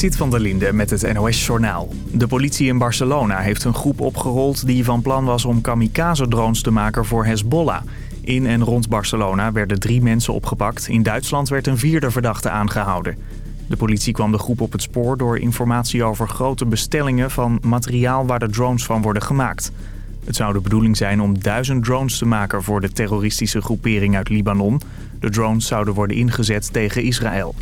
Sit van der Linde met het NOS-journaal. De politie in Barcelona heeft een groep opgerold die van plan was om kamikaze-drones te maken voor Hezbollah. In en rond Barcelona werden drie mensen opgepakt. In Duitsland werd een vierde verdachte aangehouden. De politie kwam de groep op het spoor door informatie over grote bestellingen van materiaal waar de drones van worden gemaakt. Het zou de bedoeling zijn om duizend drones te maken voor de terroristische groepering uit Libanon. De drones zouden worden ingezet tegen Israël.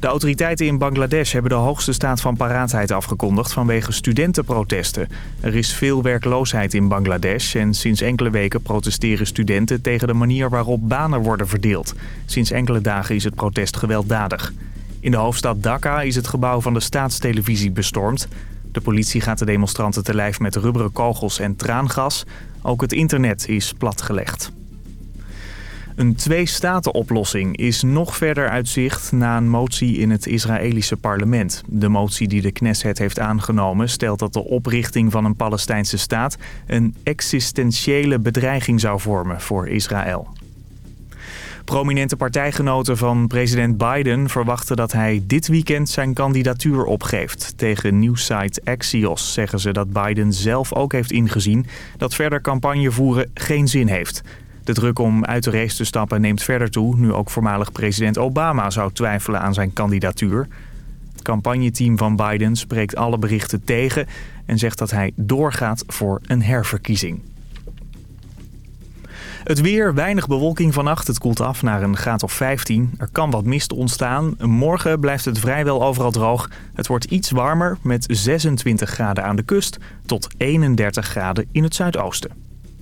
De autoriteiten in Bangladesh hebben de hoogste staat van paraatheid afgekondigd vanwege studentenprotesten. Er is veel werkloosheid in Bangladesh en sinds enkele weken protesteren studenten tegen de manier waarop banen worden verdeeld. Sinds enkele dagen is het protest gewelddadig. In de hoofdstad Dhaka is het gebouw van de staatstelevisie bestormd. De politie gaat de demonstranten te lijf met rubberen kogels en traangas. Ook het internet is platgelegd. Een twee-staten-oplossing is nog verder uit zicht na een motie in het Israëlische parlement. De motie die de Knesset heeft aangenomen stelt dat de oprichting van een Palestijnse staat... een existentiële bedreiging zou vormen voor Israël. Prominente partijgenoten van president Biden verwachten dat hij dit weekend zijn kandidatuur opgeeft. Tegen nieuwssite Axios zeggen ze dat Biden zelf ook heeft ingezien dat verder campagne voeren geen zin heeft... De druk om uit de race te stappen neemt verder toe... nu ook voormalig president Obama zou twijfelen aan zijn kandidatuur. Het campagneteam van Biden spreekt alle berichten tegen... en zegt dat hij doorgaat voor een herverkiezing. Het weer, weinig bewolking vannacht. Het koelt af naar een graad of 15. Er kan wat mist ontstaan. Morgen blijft het vrijwel overal droog. Het wordt iets warmer met 26 graden aan de kust... tot 31 graden in het zuidoosten.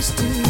nice to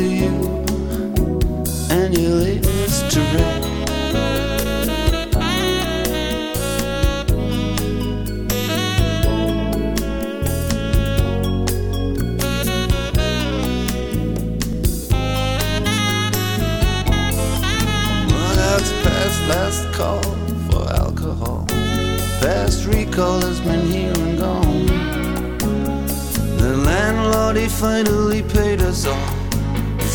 to you and latest trick. Well, that's past last call for alcohol. Past recall has been here and gone. The landlord, he finally paid us all.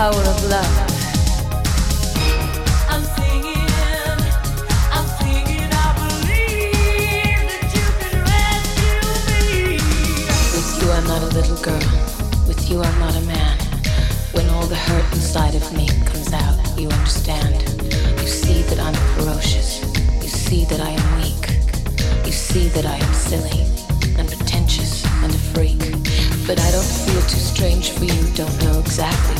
power of love. I'm not a little girl. With you, I'm not a man. When all the hurt inside of me comes out, you understand. You see that I'm ferocious. You see that I am weak. You see that I am silly and pretentious and a freak. But I don't feel too strange for you, don't know exactly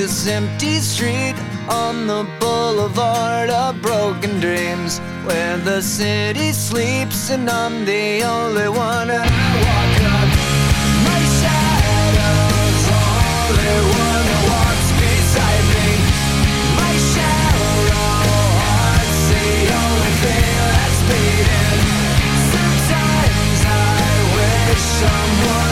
this empty street on the boulevard of broken dreams where the city sleeps and I'm the only one. I walk my shadow's only one walks beside me. My shallow the only thing that's beating. Sometimes I wish someone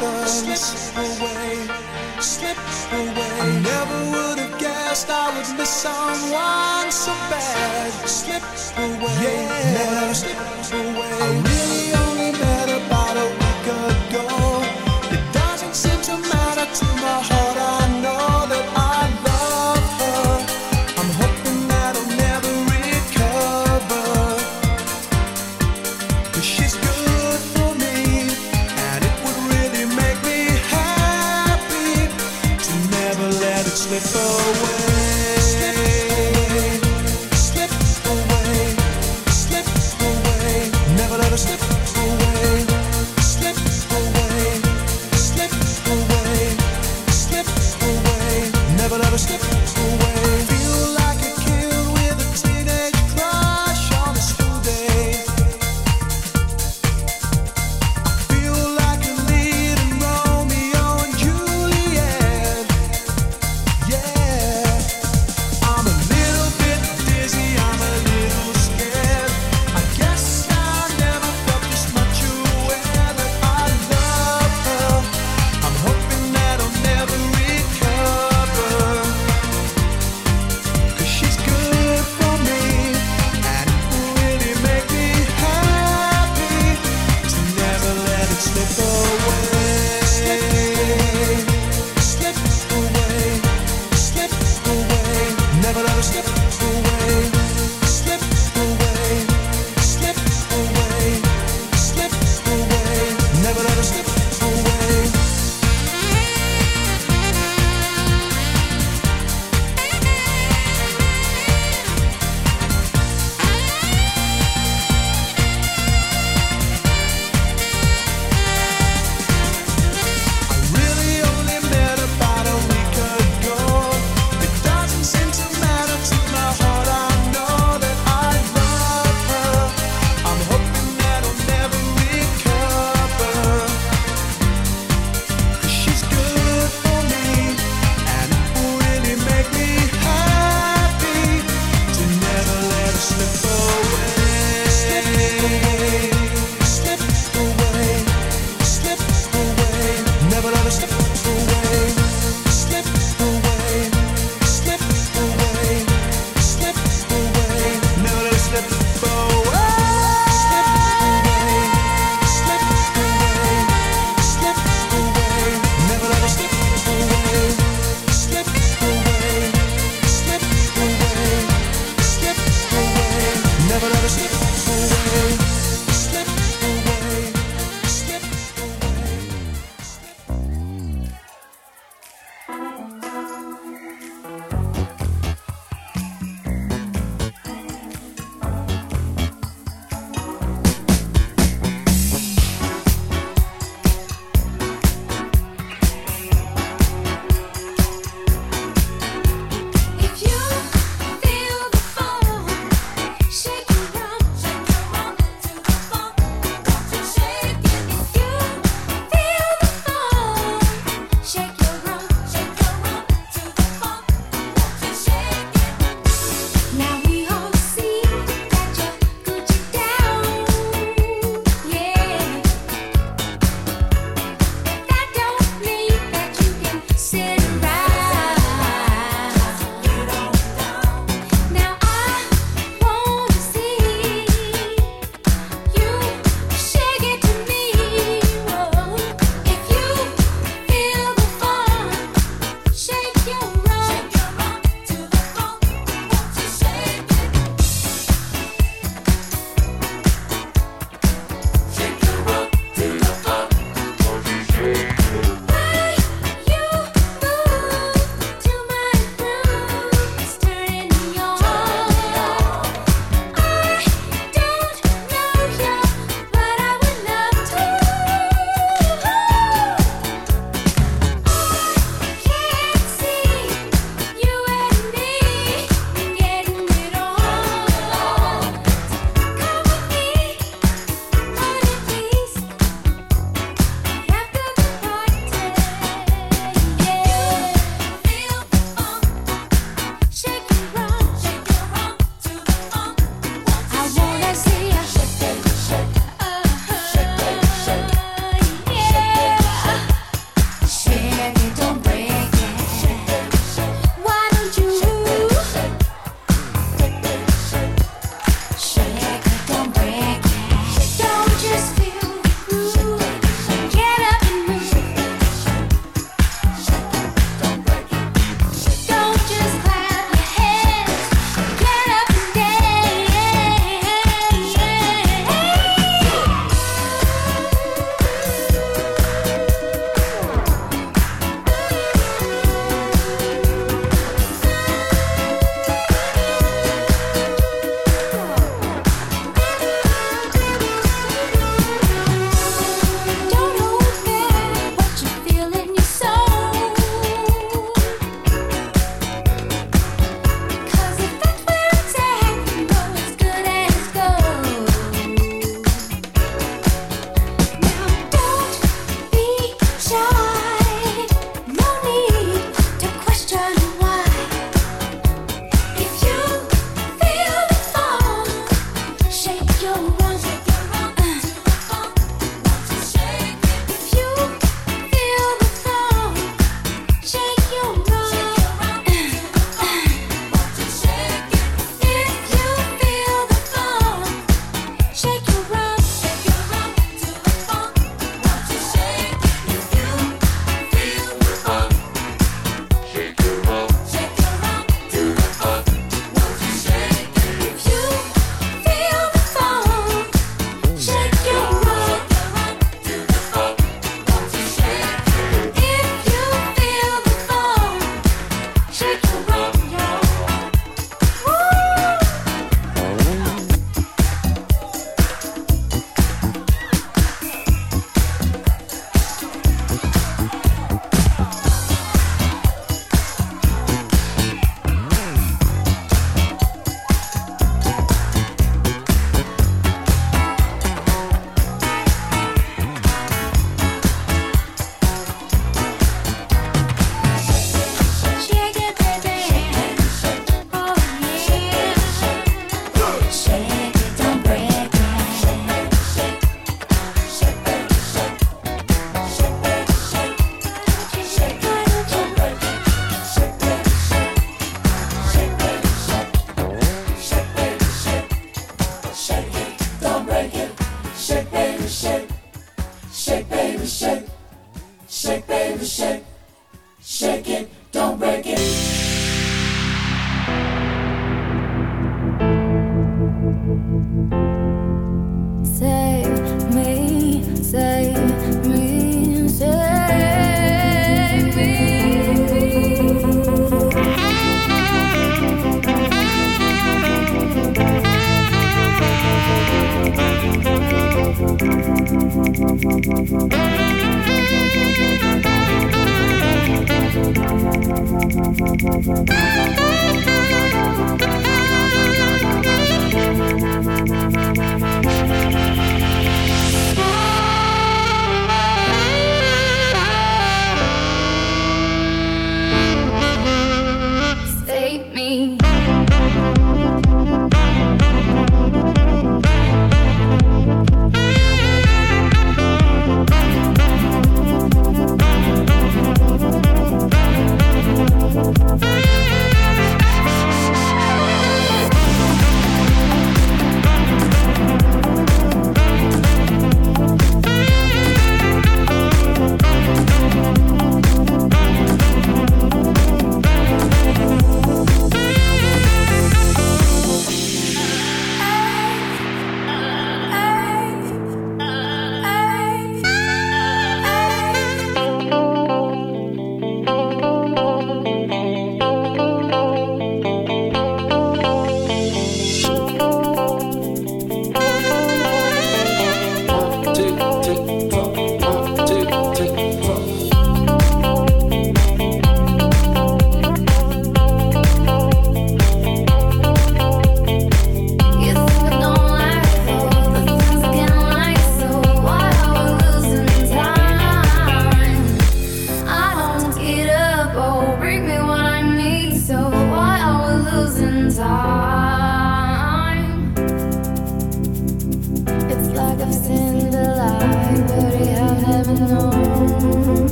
distance. Slip away, slip away. I never would have guessed I would miss someone so bad. Slip away, yeah. never slip away.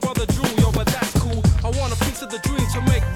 brother Drew, yo, but that's cool. I want a piece of the dream to make